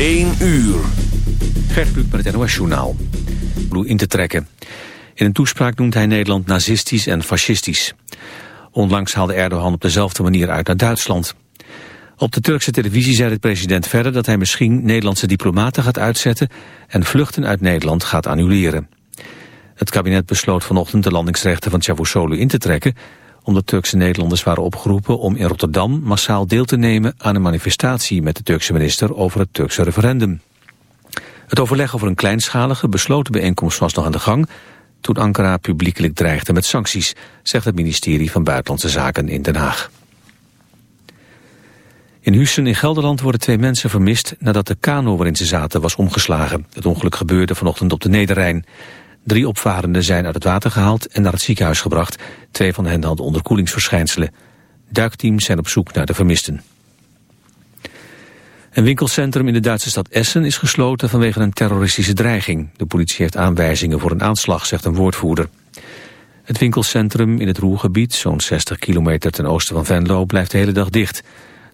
1 uur. Gert met het NOS Journaal. in te trekken. In een toespraak noemt hij Nederland nazistisch en fascistisch. Onlangs haalde Erdogan op dezelfde manier uit naar Duitsland. Op de Turkse televisie zei de president verder dat hij misschien Nederlandse diplomaten gaat uitzetten en vluchten uit Nederland gaat annuleren. Het kabinet besloot vanochtend de landingsrechten van Cavusoglu in te trekken omdat Turkse Nederlanders waren opgeroepen om in Rotterdam massaal deel te nemen aan een manifestatie met de Turkse minister over het Turkse referendum. Het overleg over een kleinschalige besloten bijeenkomst was nog aan de gang toen Ankara publiekelijk dreigde met sancties, zegt het ministerie van Buitenlandse Zaken in Den Haag. In Hussen in Gelderland worden twee mensen vermist nadat de kano waarin ze zaten was omgeslagen. Het ongeluk gebeurde vanochtend op de Nederrijn. Drie opvarenden zijn uit het water gehaald en naar het ziekenhuis gebracht. Twee van hen hadden onderkoelingsverschijnselen. Duikteams zijn op zoek naar de vermisten. Een winkelcentrum in de Duitse stad Essen is gesloten vanwege een terroristische dreiging. De politie heeft aanwijzingen voor een aanslag, zegt een woordvoerder. Het winkelcentrum in het Roergebied, zo'n 60 kilometer ten oosten van Venlo, blijft de hele dag dicht.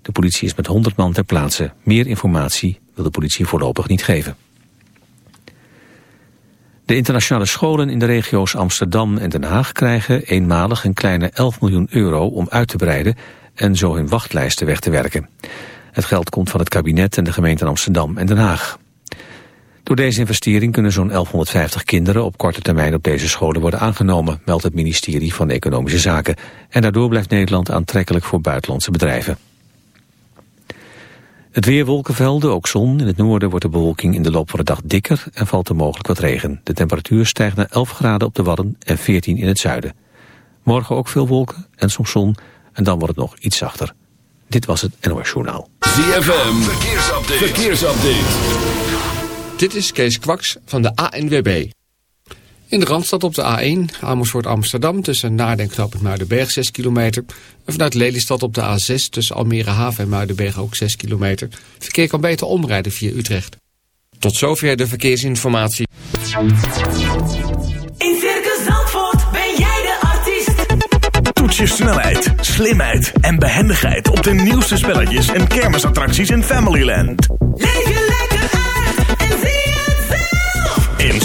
De politie is met 100 man ter plaatse. Meer informatie wil de politie voorlopig niet geven. De internationale scholen in de regio's Amsterdam en Den Haag krijgen eenmalig een kleine 11 miljoen euro om uit te breiden en zo hun wachtlijsten weg te werken. Het geld komt van het kabinet en de gemeenten Amsterdam en Den Haag. Door deze investering kunnen zo'n 1150 kinderen op korte termijn op deze scholen worden aangenomen, meldt het ministerie van Economische Zaken. En daardoor blijft Nederland aantrekkelijk voor buitenlandse bedrijven. Het weer wolkenvelden, ook zon. In het noorden wordt de bewolking in de loop van de dag dikker en valt er mogelijk wat regen. De temperatuur stijgt naar 11 graden op de Wadden en 14 in het zuiden. Morgen ook veel wolken en soms zon en dan wordt het nog iets zachter. Dit was het NOS Journaal. ZFM, verkeersupdate. verkeersupdate. Dit is Kees Kwaks van de ANWB. In de Randstad op de A1, Amersfoort Amsterdam, tussen Naarden en Knoop Muidenberg 6 kilometer. En vanuit Lelystad op de A6 tussen Almere Haven en Muidenberg ook 6 kilometer. Verkeer kan beter omrijden via Utrecht. Tot zover de verkeersinformatie. In Circus Zandvoort ben jij de artiest. Toets je snelheid, slimheid en behendigheid op de nieuwste spelletjes en kermisattracties in Familyland. Leef je lekker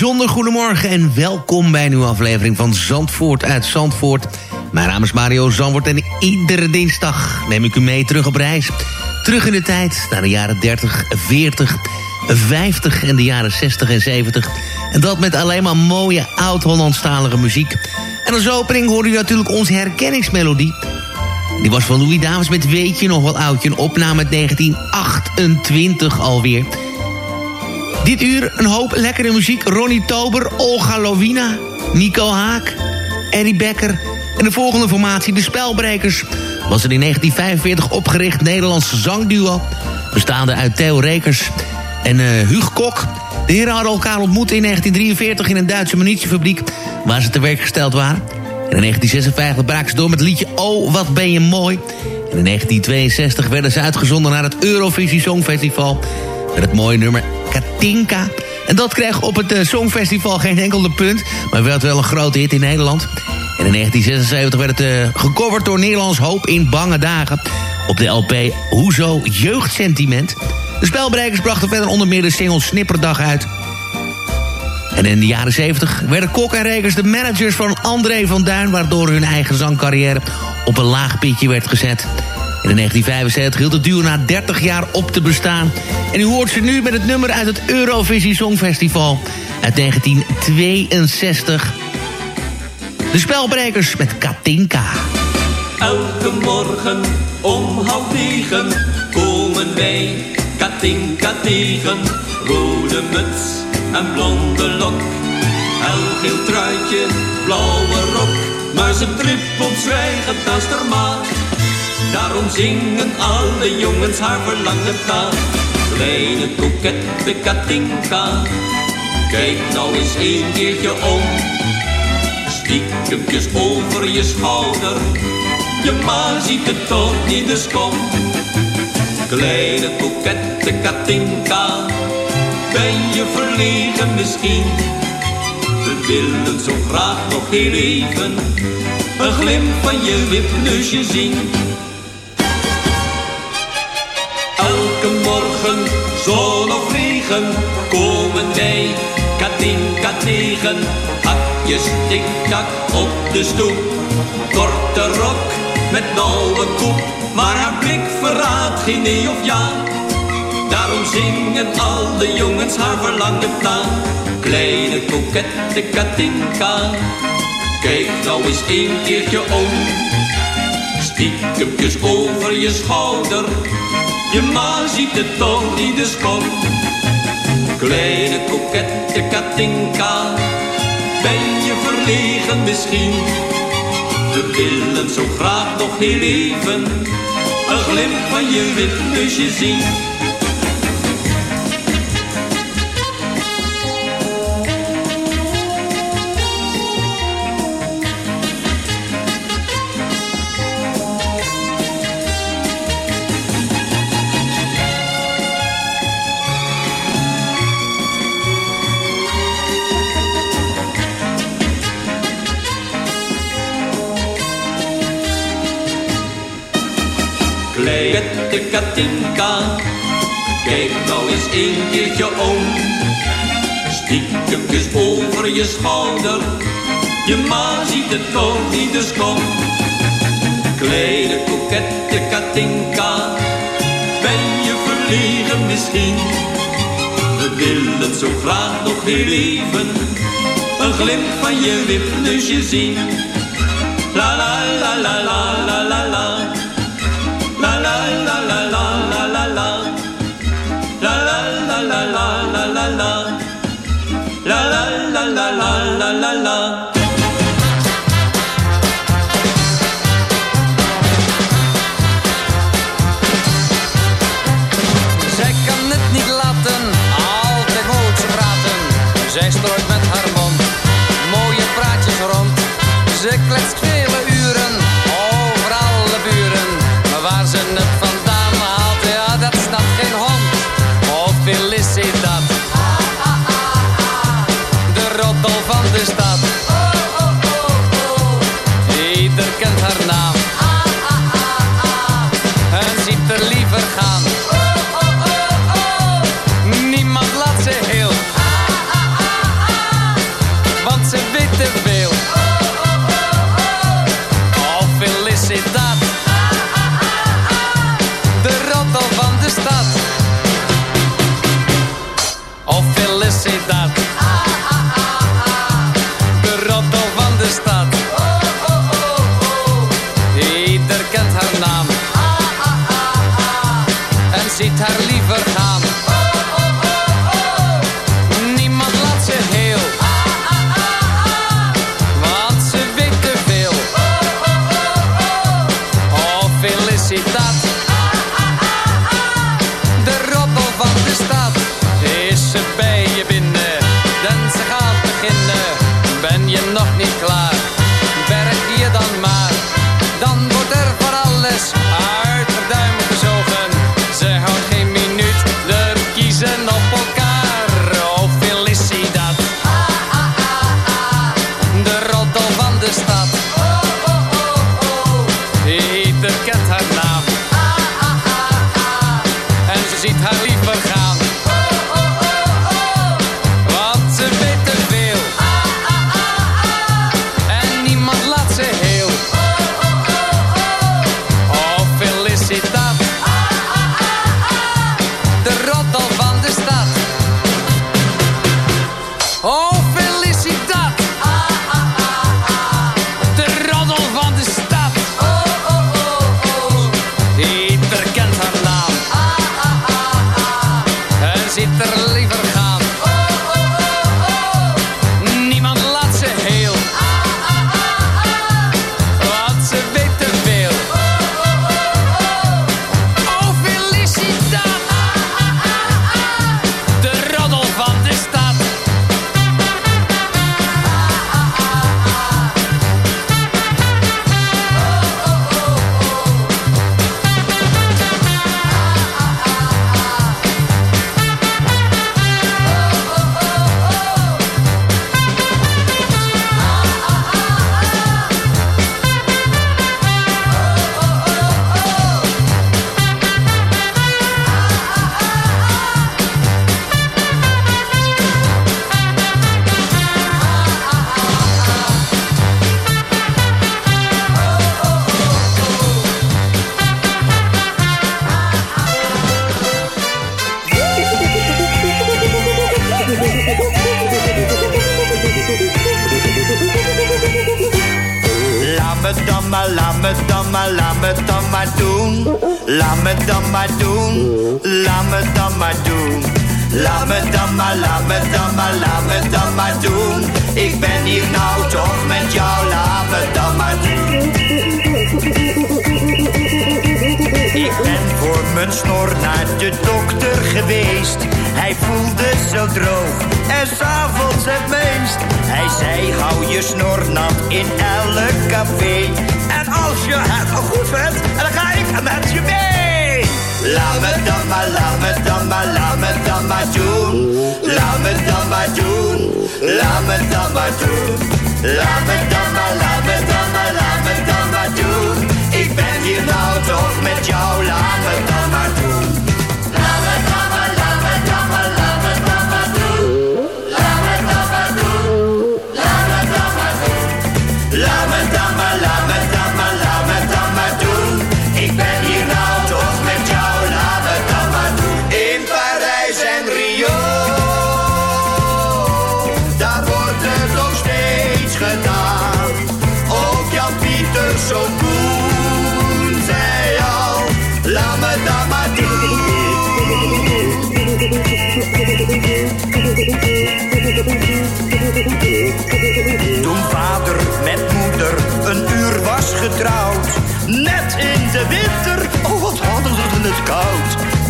Bijzonder goedemorgen en welkom bij een nieuwe aflevering van Zandvoort uit Zandvoort. Mijn naam is Mario Zandvoort en iedere dinsdag neem ik u mee terug op reis. Terug in de tijd naar de jaren 30, 40, 50 en de jaren 60 en 70. En dat met alleen maar mooie oud-Hollandstalige muziek. En als opening hoorde u natuurlijk onze herkenningsmelodie. Die was van Louis Davis met Weet je nog wel oudje, een opname uit 1928 alweer... Dit uur een hoop lekkere muziek. Ronnie Tober, Olga Lovina, Nico Haak, Eddie Becker... en de volgende formatie, de Spelbrekers... was een in 1945 opgericht Nederlandse zangduo... bestaande uit Theo Rekers en uh, Kok. De heren hadden elkaar ontmoet in 1943 in een Duitse munitiefabriek... waar ze te werk gesteld waren. En in 1956 braken ze door met het liedje Oh, wat ben je mooi... En in 1962 werden ze uitgezonden naar het Eurovisie Songfestival... met het mooie nummer Katinka. En dat kreeg op het uh, Songfestival geen enkele punt... maar werd wel een grote hit in Nederland. En in 1976 werd het uh, gecoverd door Nederlands Hoop in Bange Dagen... op de LP Hoezo Jeugdsentiment. De spelbrekers brachten verder onder meer de single Snipperdag uit... En in de jaren 70 werden Kok en Rekers de managers van André van Duin... waardoor hun eigen zangcarrière op een laag pitje werd gezet. In 1975 hield het duo na 30 jaar op te bestaan. En u hoort ze nu met het nummer uit het Eurovisie Songfestival uit 1962. De spelbrekers met Katinka. Elke morgen om half negen komen wij Katinka tegen. Rode muts en blonde lok. Helgeel truitje, blauwe rok. Maar ze trippelt zwijgend naast haar maag. Daarom zingen alle jongens haar verlangen taal. Kleine kokette Katinka. Kijk nou eens een keertje om. Stiekempjes over je schouder. Je ma ziet het toch niet, dus kom. Kleine kokette Katinka. Ben je verlegen misschien? We willen zo graag nog heel even. Een glimp van je wipneusje zien. Elke morgen, zon of regen, komen wij Katinka tegen. Hakjes tik-tak op de stoep. Korte rok met nauwe koep. Maar haar blik verraadt geen nee of ja. Daarom zingen al de jongens haar verlangend na. Kleine kokette Katinka. Kijk nou eens een keertje om. Stiekempjes over je schouder. Je ma ziet het toch niet, dus kom. Kleine kokette Katinka. Ben je verlegen misschien? We willen zo graag nog heel even. Een glimp van je wipneusje zien. Kijk nou eens een keertje om. Stiekempjes over je schouder, je ma ziet het toch niet, dus kom. Kleine kokette Katinka, ben je verlegen misschien? We willen zo graag nog heel even, een glimp van je wipneusje zien. La la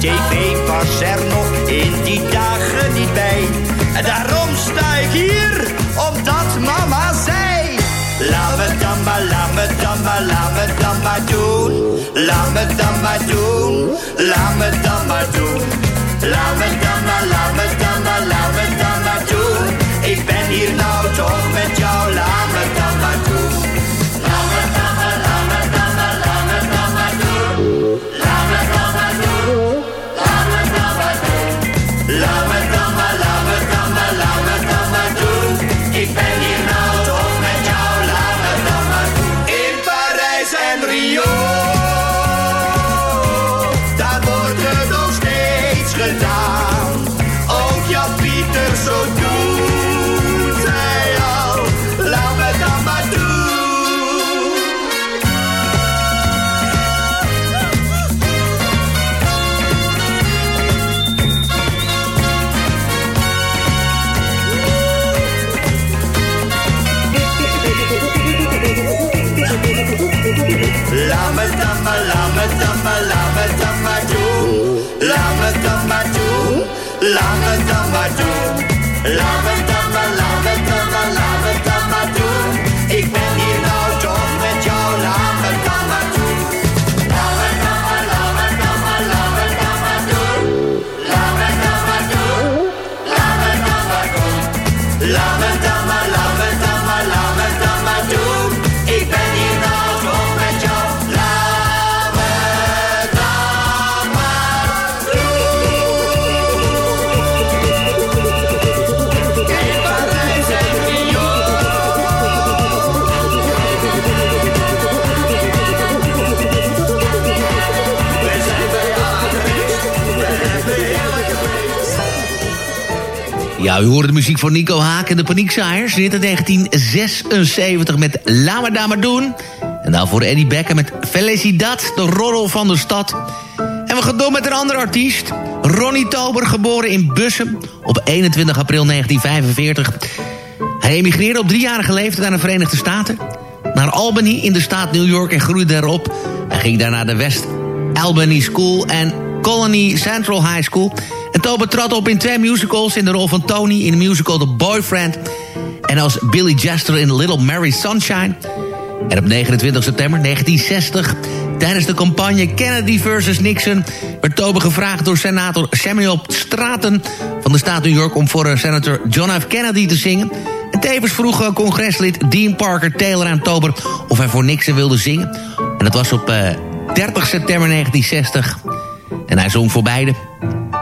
TV was er nog in die dagen niet bij. En daarom sta ik hier, omdat mama zei. Laat me dan maar, laat me dan maar, laat me dan maar doen. Laat me dan maar doen, laat me dan maar doen. Laat me maar, laat me dan maar doen. Laat me dan maar Ja, u hoorde de muziek van Nico Haak en de Paniekzaaiers. Dit in 1976 met Laat me daar maar doen. En daarvoor Eddie Becker met Felicidad, de roddel van de stad. En we gaan door met een andere artiest. Ronnie Tober, geboren in Bussum op 21 april 1945. Hij emigreerde op driejarige leeftijd naar de Verenigde Staten. Naar Albany in de staat New York en groeide erop. Hij ging daarna de West Albany School en Colony Central High School. En Tober trad op in twee musicals in de rol van Tony in de musical The Boyfriend... en als Billy Jester in Little Mary Sunshine. En op 29 september 1960, tijdens de campagne Kennedy versus Nixon... werd Tober gevraagd door senator Samuel Straten van de staat New York... om voor eh, senator John F. Kennedy te zingen... En tevens vroeg eh, congreslid Dean Parker Taylor aan Tober of hij voor Nixon wilde zingen. En dat was op eh, 30 september 1960. En hij zong voor beide.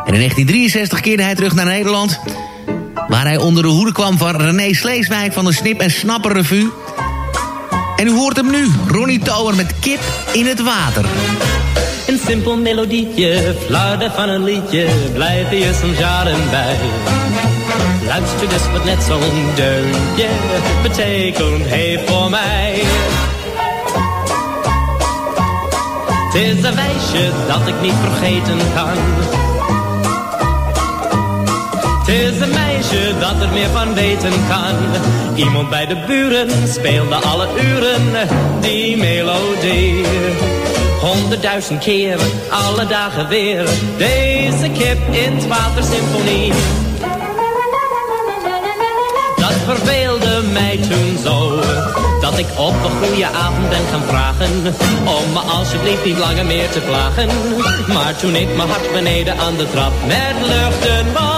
En in 1963 keerde hij terug naar Nederland... waar hij onder de hoede kwam van René Sleeswijk van de Snip en Snapper Revue. En u hoort hem nu, Ronnie Tower met Kip in het Water. Een simpel melodietje, flarden van een liedje, blijft je soms jaren bij. Luister dus wat net zo'n deuntje betekent heeft voor mij. Het is een wijsje dat ik niet vergeten kan. Het is een meisje dat er meer van weten kan. Iemand bij de buren speelde alle uren die melodie. Honderdduizend keer, alle dagen weer, deze kip in het watersymfonie. Dat verveelde mij toen zo, dat ik op een goede avond ben gaan vragen, om me alsjeblieft niet langer meer te plagen. Maar toen ik mijn hart beneden aan de trap met luchten was,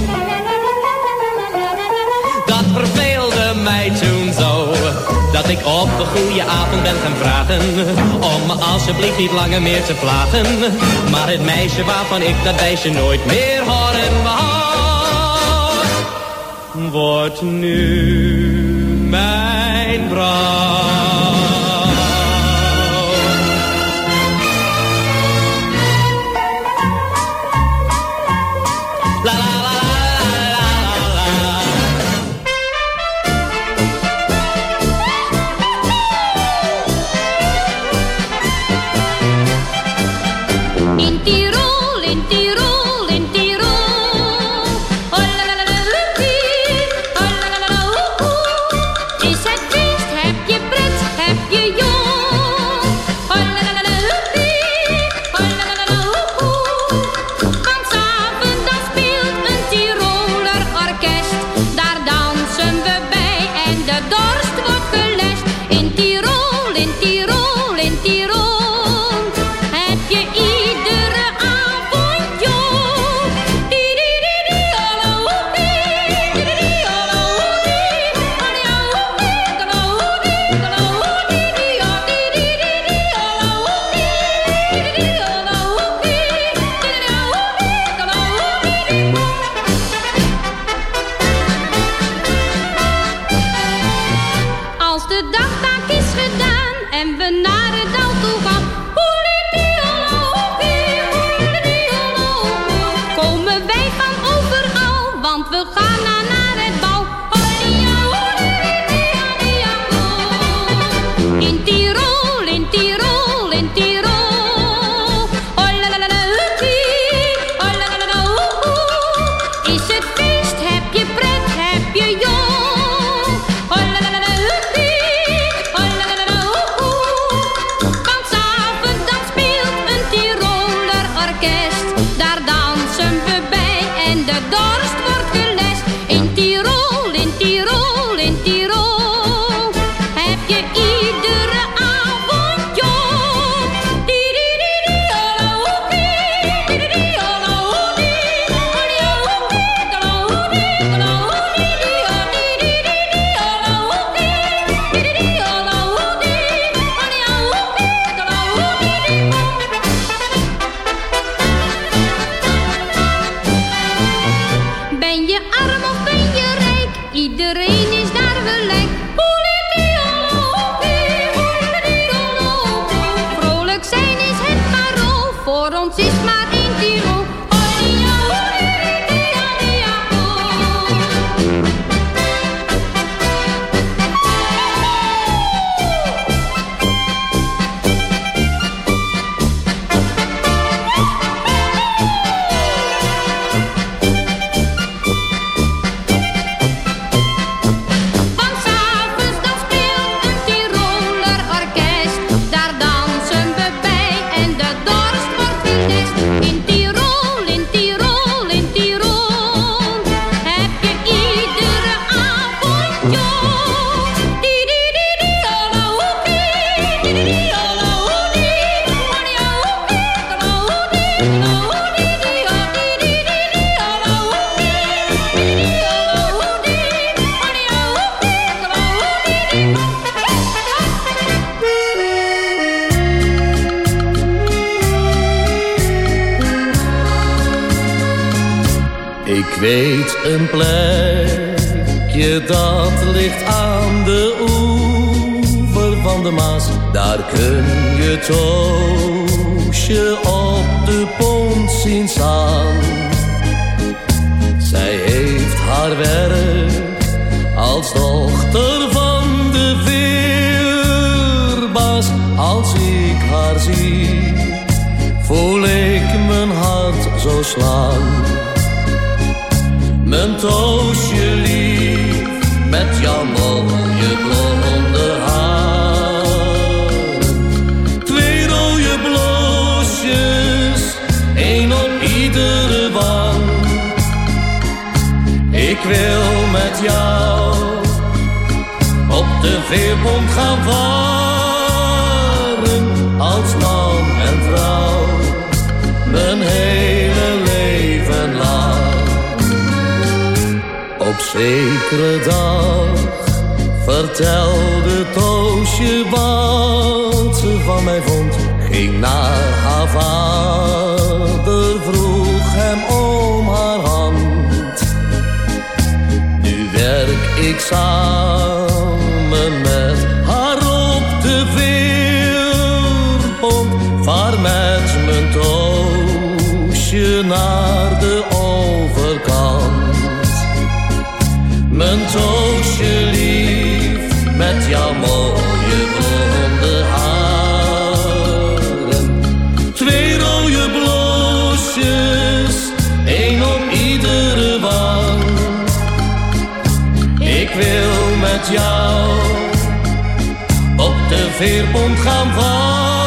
verveelde mij toen zo Dat ik op een goede avond ben gaan vragen Om me alsjeblieft niet langer meer te plagen. Maar het meisje waarvan ik dat wijsje nooit meer horen wou Wordt nu mijn vrouw Zij heeft haar werk als dochter van de veerbaas. Als ik haar zie, voel ik mijn hart zo slaan. Mijn toosje lief, met jouw met jou op de veerpont gaan varen. Als man en vrouw, mijn hele leven lang. Op zekere dag vertelde Toosje wat ze van mij vond. Ging naar haar samen met haar op de veerpont. Vaar met mijn Toosje naar met jou op de veerpont gaan varen.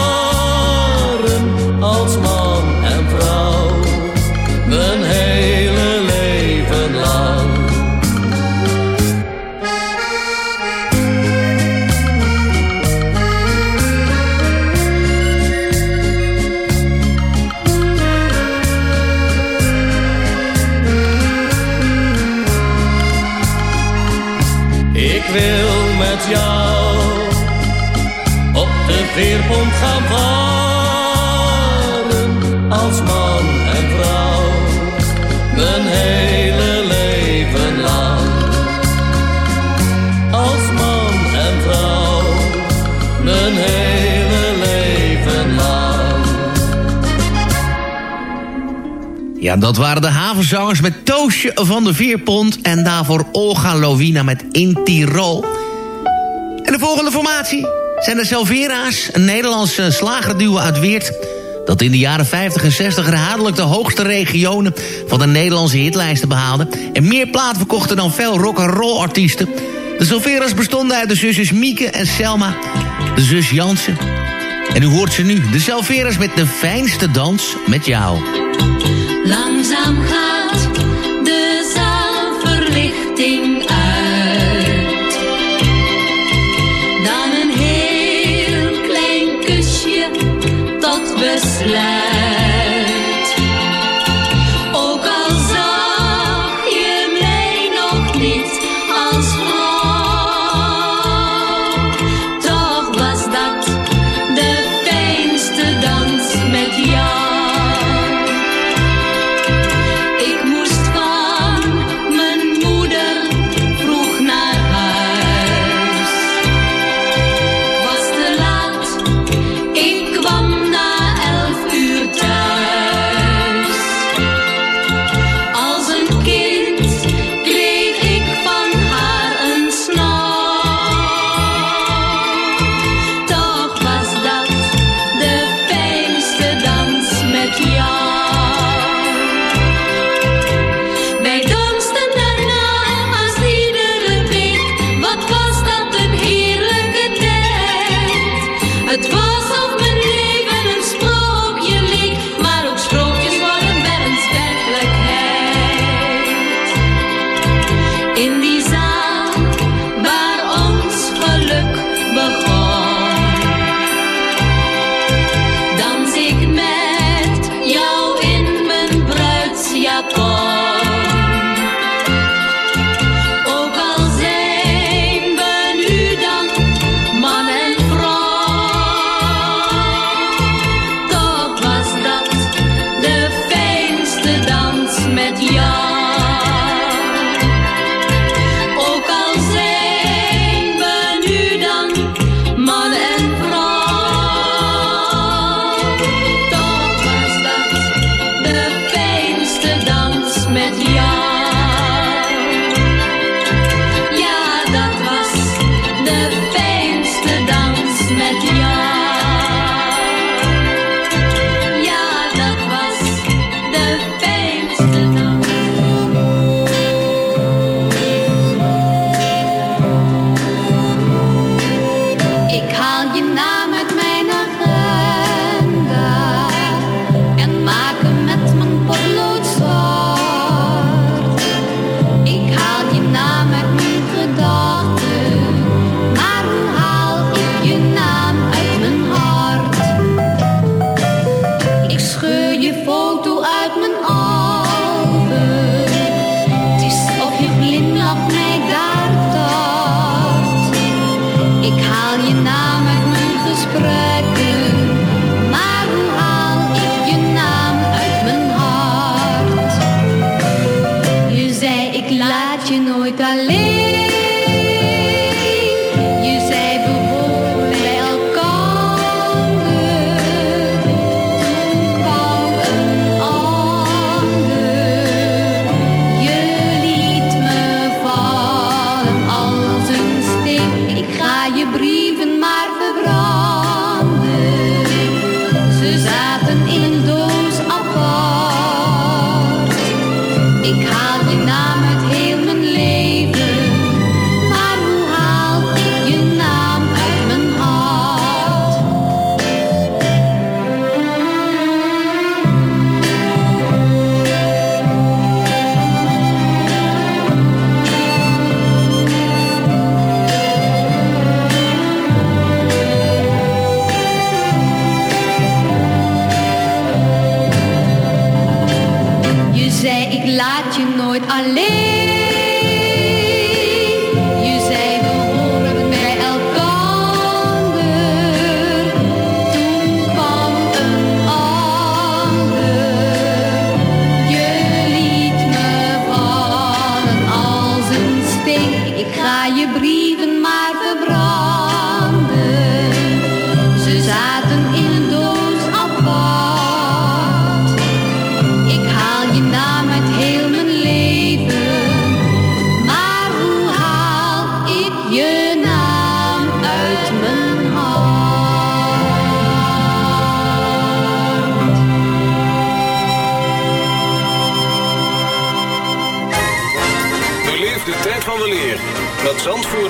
Dat waren de havenzangers met Toosje van de Veerpont... en daarvoor Olga Lovina met In Tirol. En de volgende formatie zijn de Selvera's... een Nederlandse slagerduo uit Weert... dat in de jaren 50 en 60 herhaaldelijk de hoogste regionen... van de Nederlandse hitlijsten behaalde... en meer plaat verkochten dan veel rock-and-roll artiesten. De Selvera's bestonden uit de zusjes Mieke en Selma... de zus Jansen... En u hoort ze nu, de Selvera's met de fijnste dans met jou. Langzaam gaat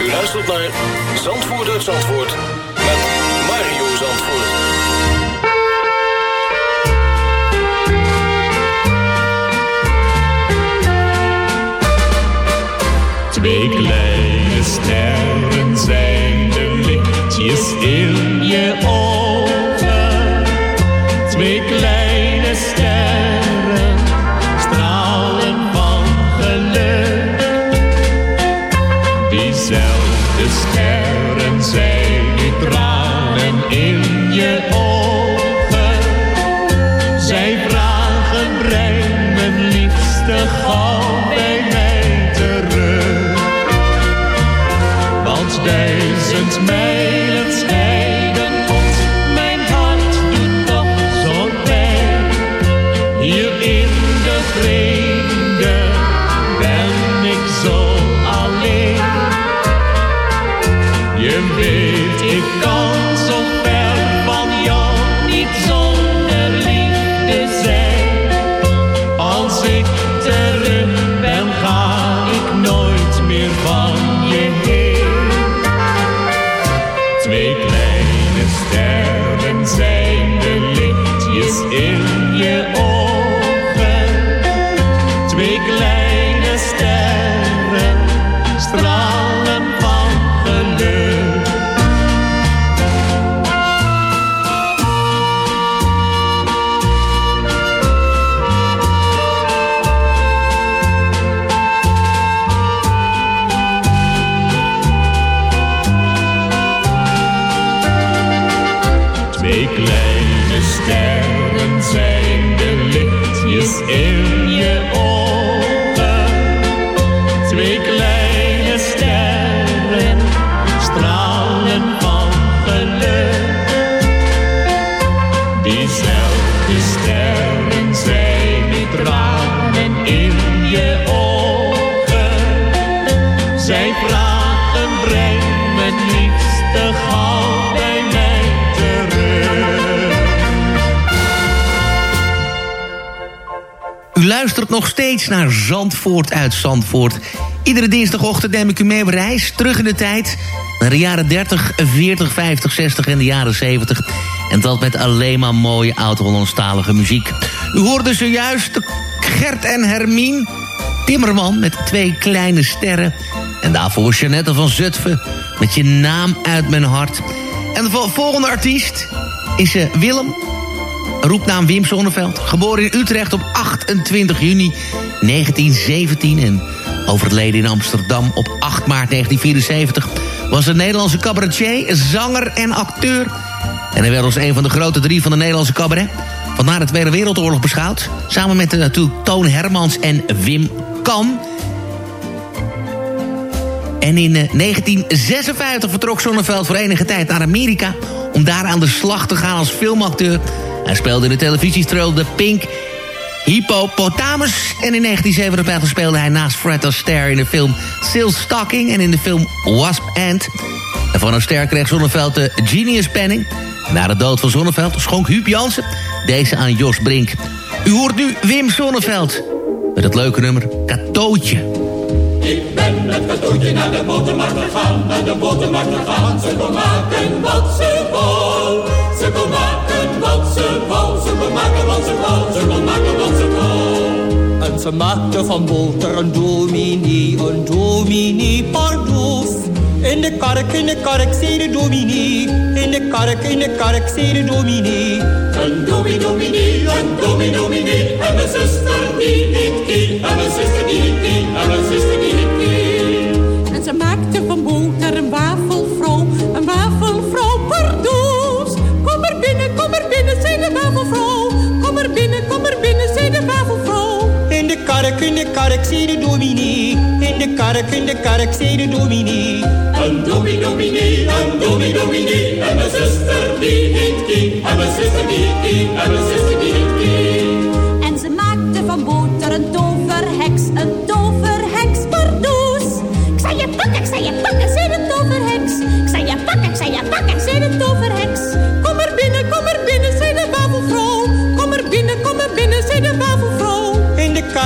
U luistert naar Zandvoort uit Zandvoort met Mario Zandvoort. Twee kleine sterren zijn de lichtjes in je ogen. Iedere dinsdagochtend neem ik u mee op reis, terug in de tijd... naar de jaren 30, 40, 50, 60 en de jaren 70. En dat met alleen maar mooie oud-Hollandstalige muziek. U hoorde zojuist Gert en Hermien... Timmerman met twee kleine sterren... en daarvoor Jeannette van Zutphen met je naam uit mijn hart. En de vol- volgende artiest is eh, Willem roepnaam Wim Sonneveld. Geboren in Utrecht op 28 juni 1917 en overleden in Amsterdam op 8 maart 1974... was een Nederlandse cabaretier, zanger en acteur. En hij werd als een van de grote drie van de Nederlandse cabaret... van na de Tweede Wereldoorlog beschouwd. Samen met eh, natuurlijk Toon Hermans en Wim Kan... En in eh, 1956 vertrok Sonneveld voor enige tijd naar Amerika... om daar aan de slag te gaan als filmacteur. Hij speelde in de televisiestreel The Pink Hippopotamus. En in 1957 speelde hij naast Fred Astaire in de film Still Stalking... en in de film Wasp Ant. En van Astaire kreeg Sonneveld de Genius Penning. Na de dood van Sonneveld schonk Huub Jansen deze aan Jos Brink. U hoort nu Wim Sonneveld met het leuke nummer Katootje. Ik ben met katoentje naar de botermarkt gegaan, naar de botermarkt gegaan. Ze kon maken wat ze wou. Ze maken wat ze wou. Ze kon maken wat ze wou. Ze kon maken. Ze maakte van boter een dominee, een dominee pardoes. In de kark, in de kark, zei de dominee. In de kark, in de kark, zei de dominee. Een domi dominee, een domi dominee. En mijn zuster die niet die. En mijn zuster die niet die. En mijn zuster die niet die. En ze maakte van boter een wafelvrouw, een wafelvrouw pardoes. Kom er binnen, kom er binnen, zei de wafelvrouw. Kom er binnen, kom er binnen, kark, in de kark, zei de dominee. In de kark, in de zei de dominee. Een domi dominee, een domi dominee. En mijn zuster die niet die. En mijn zuster die die. En mijn zuster die niet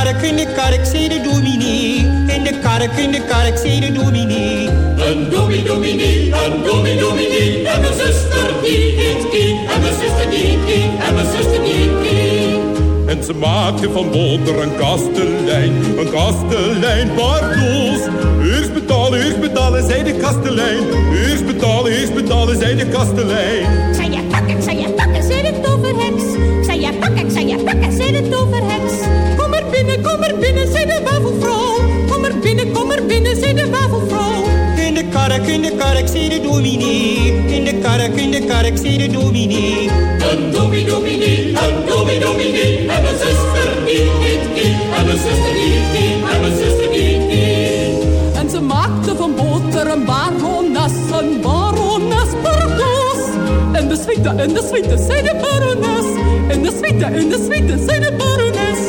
kark, in de kark, zei de dominee. In de kark, in de kark, zei de dominee. Een domi dominee, een domi dominee. En mijn zuster die niet die. En mijn zuster die die. En mijn zuster die die. En ze maakte van boter een kastelein, een kastelein pardoes. Eerst betalen, eerst betalen, zei de kastelein. Eerst betalen, eerst betalen, zei de kastelein. Zei je pakken, zei je pakken, zei de toverheks. Zei je pakken, ik zei je pakken, zei de toverheks. Kom er binnen, zei de wafelvrouw. Kom er binnen, kom er binnen, zei de wafelvrouw. In de kark, in de kark, zei de dominee. In de kark, in de kark, zei de dominee. Een domi dominee, een domi dominee. En mijn zuster die niet die. En mijn zuster die die. En mijn zuster die die. En ze maakte van boter een barones, een barones pardoes. En de suite, en de suite, zei de barones. En de suite, en de suite, zei de barones.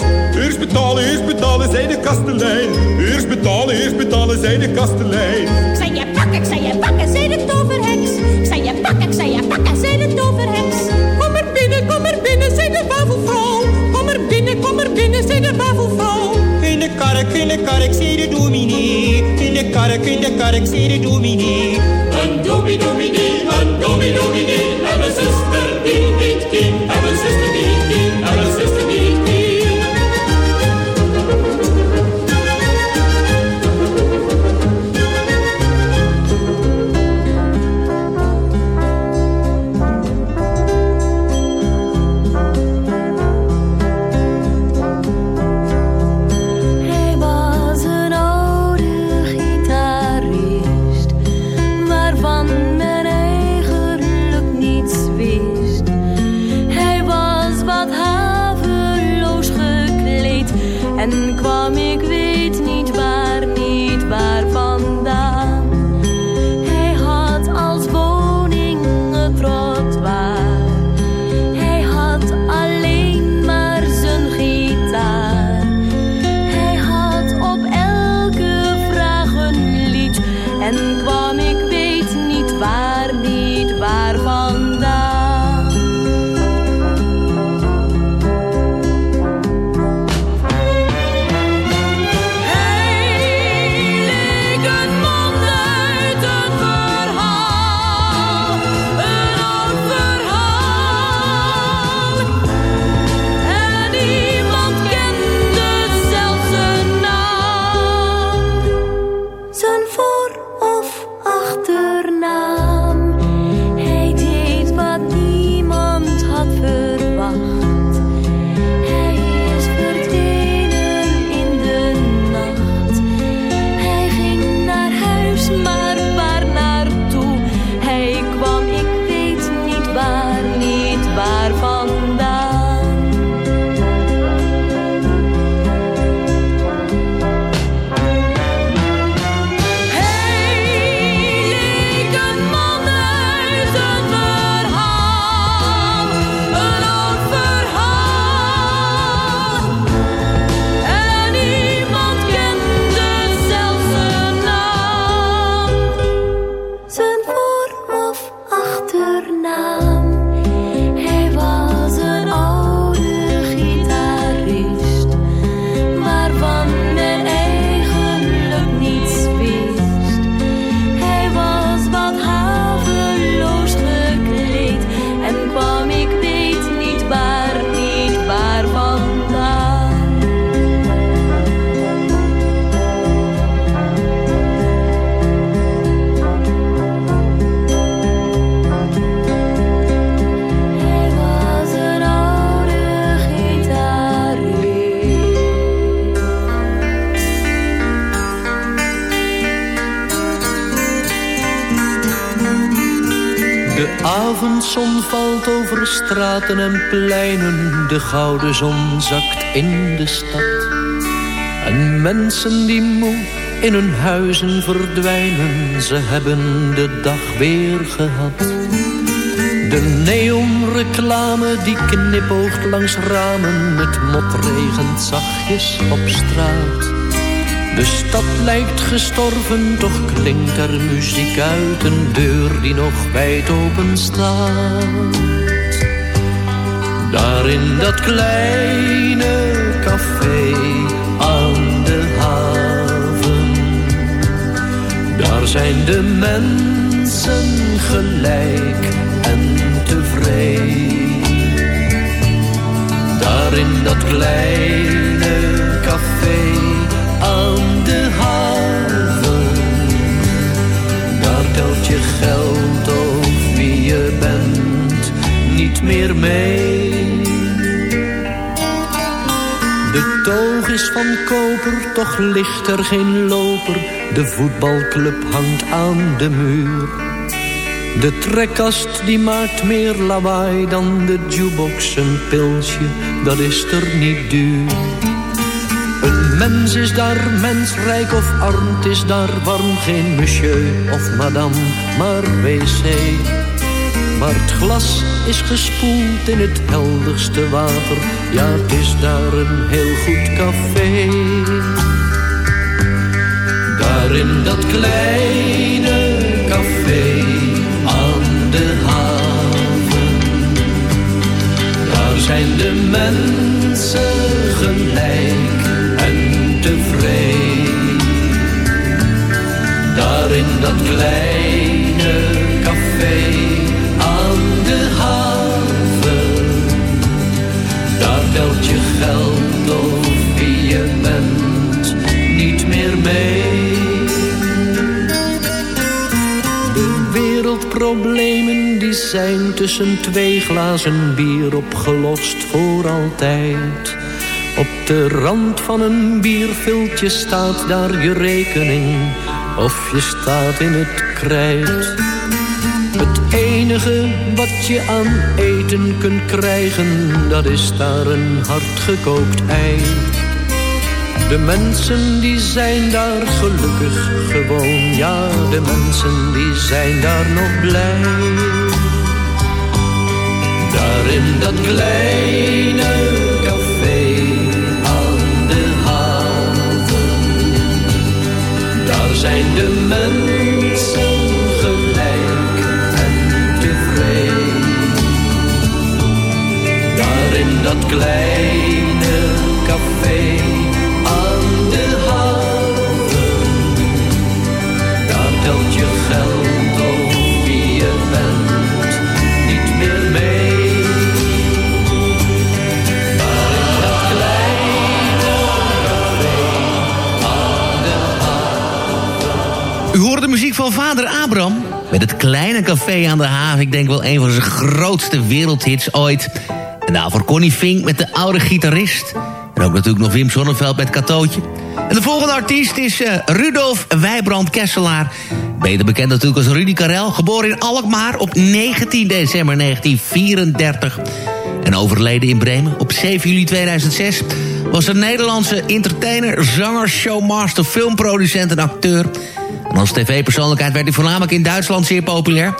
Eerst betalen, eerst betalen, zei de kastelein. Eerst betalen, eerst betalen, zei de kastelein. Ik zei je pakken, ik zei je pakken, zei de toverheks. Ik zei je pakken, ik zei je pakken, zei de toverheks. Kom er binnen, kom er binnen, zei de wafelvrouw. Kom er binnen, kom er binnen, zei de wafelvrouw. In de kark, in de kark, zei de dominee. In de kark, in de kark, zei de dominee. Een domi dominee, een domi dominee. En mijn en pleinen. De gouden zon zakt in de stad. En mensen die moe in hun huizen verdwijnen. Ze hebben de dag weer gehad. De neonreclame die knipoogt langs ramen. Het mot regent zachtjes op straat. De stad lijkt gestorven, toch klinkt er muziek uit een deur die nog wijd open staat. Daar in dat kleine café aan de haven, daar zijn de mensen gelijk en tevreden. Daar in dat kleine café aan de haven. Daar telt je geld of wie je bent niet meer mee. Toog is van koper, toch ligt er geen loper. De voetbalclub hangt aan de muur. De trekkast die maakt meer lawaai dan de jukebox. Een pilsje, dat is er niet duur. Een mens is daar mensrijk of arm, is daar warm. Geen monsieur of madame, maar wc. Maar het glas is gespoeld in het helderste water. Ja, is daar een heel goed café. Daar in dat kleine café aan de haven. Daar zijn de mensen gelijk en tevreden. Daar in dat kleine café wereldproblemen die zijn tussen twee glazen bier opgelost voor altijd. Op de rand van een bierviltje staat daar je rekening. Of je staat in het krijt. Het enige wat je aan eten kunt krijgen, dat is daar een hardgekookt ei. De mensen die zijn daar gelukkig gewoon, ja, de mensen die zijn daar nog blij. Daar in dat kleine café aan de haven, daar zijn de mensen gelijk en tevreden. Daar in dat kleine van vader Abraham. Met het kleine café aan de haven. Ik denk wel een van zijn grootste wereldhits ooit. En daarvoor Connie Fink met de oude gitarist. En ook natuurlijk nog Wim Sonneveld met Katootje. En de volgende artiest is eh, Rudolf Wijbrand Kesselaar. Beter bekend natuurlijk als Rudy Karel. Geboren in Alkmaar op 19 december 1934. En overleden in Bremen op 7 juli 2006... was een Nederlandse entertainer, zanger, showmaster, filmproducent en acteur... Als tv-persoonlijkheid werd hij voornamelijk in Duitsland zeer populair.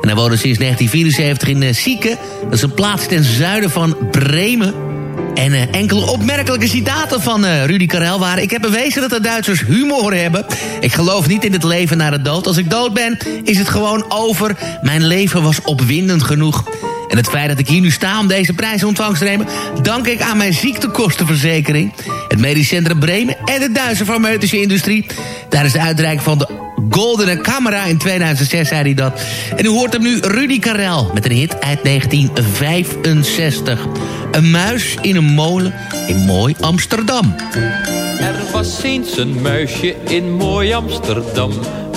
En hij woonde sinds 1974 in uh, Sieke. Dat is een plaats ten zuiden van Bremen. En uh, enkele opmerkelijke citaten van uh, Rudy Karel waren... Ik heb bewezen dat de Duitsers humor hebben. Ik geloof niet in het leven na de dood. Als ik dood ben, is het gewoon over. Mijn leven was opwindend genoeg. En het feit dat ik hier nu sta om deze prijs ontvangst te nemen... dank ik aan mijn ziektekostenverzekering... het Medisch Centrum Bremen en de Duitse farmaceutische industrie... tijdens de uitreiking van de Goldene Camera in 2006 zei hij dat. En u hoort hem nu Rudy Karel met een hit uit 1965. Een muis in een molen in mooi Amsterdam. Er was eens een muisje in mooi Amsterdam.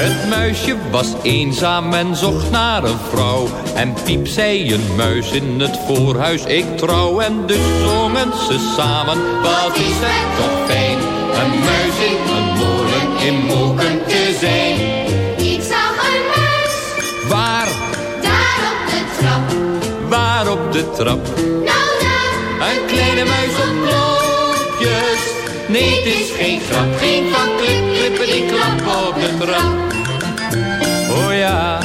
het muisje was eenzaam en zocht naar een vrouw. En piep zei een muis in het voorhuis, ik trouw. En dus zongen ze samen, wat is het toch fijn. Een muis in een molen in Moken te zijn. Ik zag een muis, Waar, daar op de trap. waar op de trap? Nou daar, Een kleine muis op klopjes. Nee, het is geen grap, geen van klip, klippen die klap op de trap. Oh ja.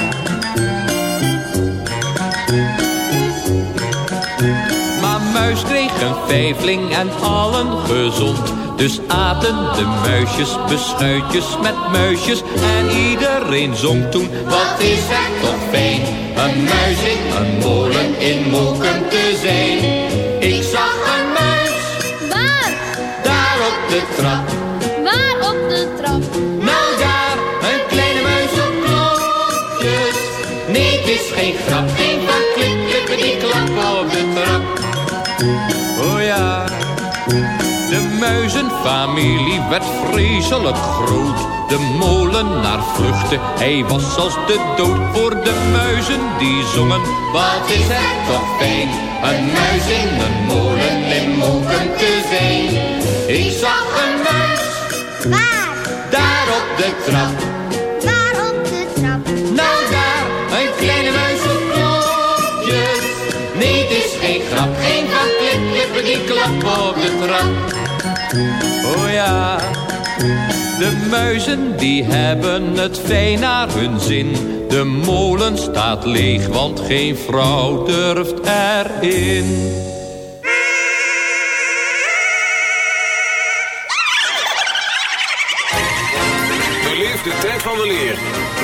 Maar muis kreeg een vijfling en allen gezond. Dus aten de muisjes beschuitjes met muisjes. En iedereen zong toen, wat is het toch fijn. Een muis in een molen in Moken te zijn. Ik zag een muis, waar, daar op de trap. Geen grap, geen van klip, klippen die klap op de trap. Oh ja, de muizenfamilie werd vreselijk groot. De molenaar vluchtte, hij was als de dood voor de muizen die zongen. Wat is het toch fijn, een muis in een molen in Moken te zijn. Ik zag een muis, Waar, daar op de trap. Die klap op de trap. Oh ja, de muizen die hebben het fijn naar hun zin. De molen staat leeg, want geen vrouw durft erin. Beleef de tijd van de leer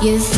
Je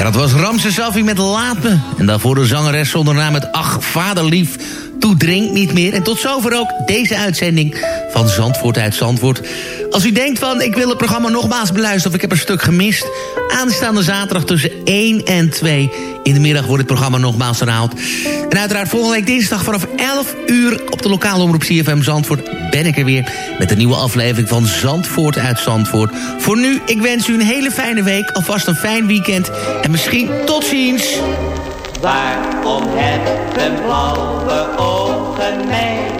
Ja, dat was Ramse Safi met Laat Me. En daarvoor de zangeres zonder naam met Ach, vaderlief, toe drink niet meer. En tot zover ook deze uitzending van Zandvoort uit Zandvoort. Als u denkt van, ik wil het programma nogmaals beluisteren... of ik heb een stuk gemist... aanstaande zaterdag tussen 1 en 2... in de middag wordt het programma nogmaals herhaald. En uiteraard volgende week dinsdag vanaf 11 uur... op de lokale omroep CFM Zandvoort ben ik er weer... met een nieuwe aflevering van Zandvoort uit Zandvoort. Voor nu, ik wens u een hele fijne week... alvast een fijn weekend en misschien tot ziens. Waarom hebben blauwe ogen mij?